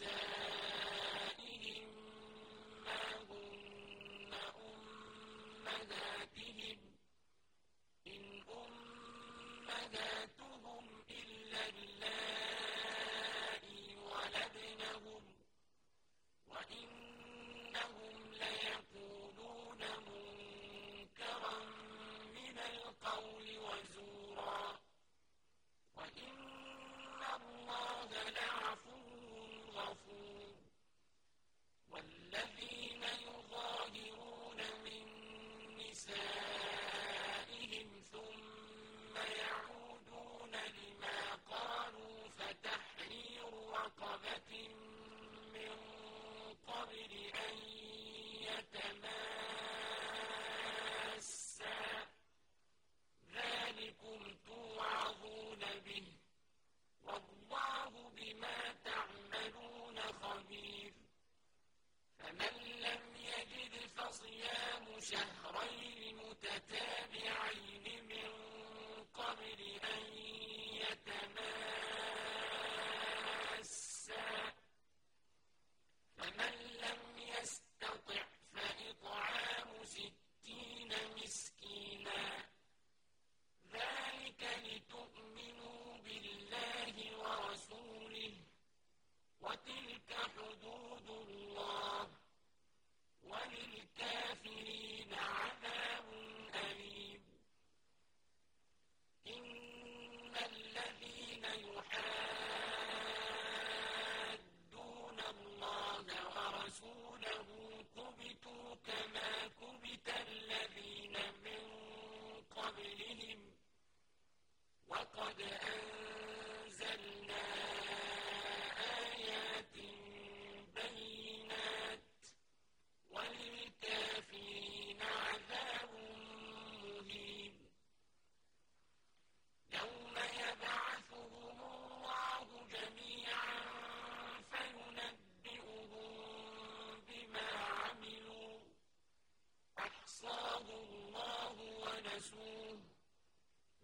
الإنسان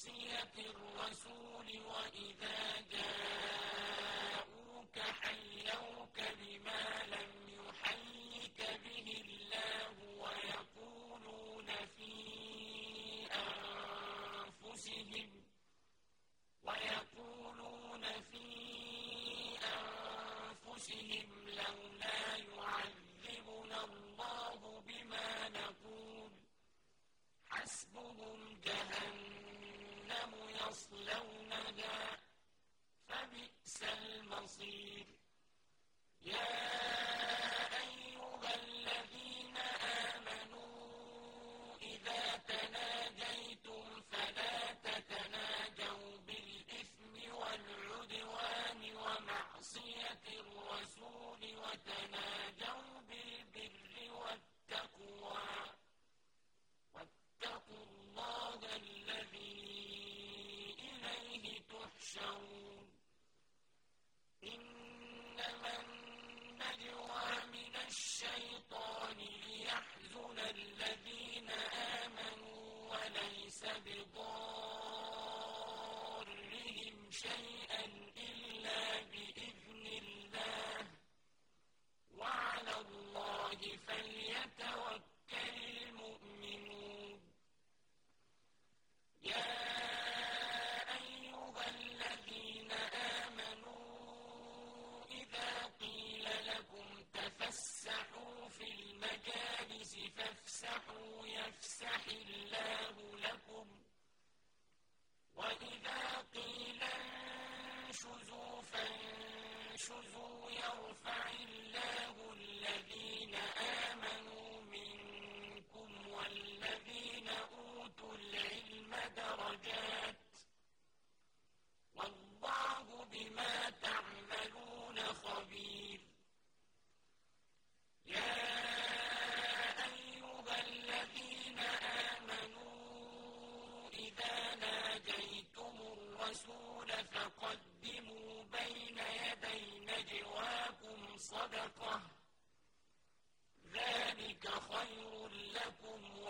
معصية الرسول وإذا جاء بئس المصير. يا صدقة. ذلك خير لكم و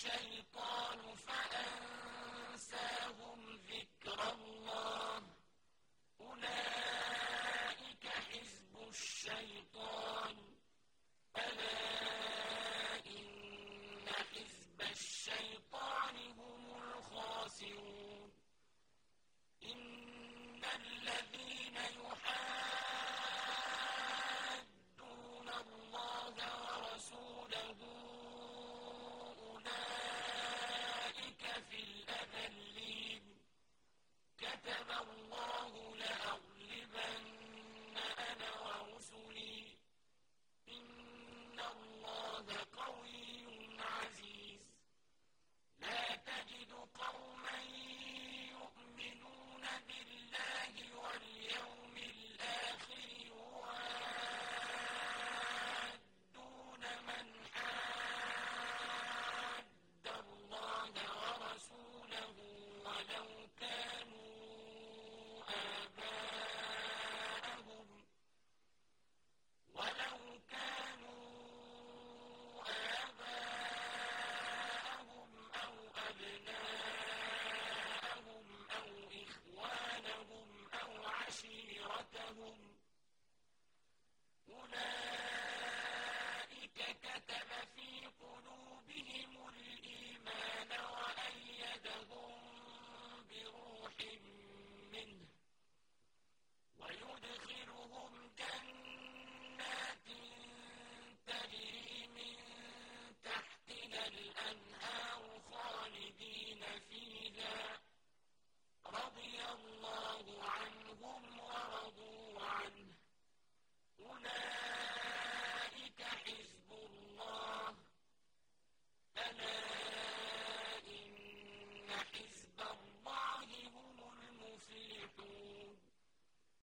شيء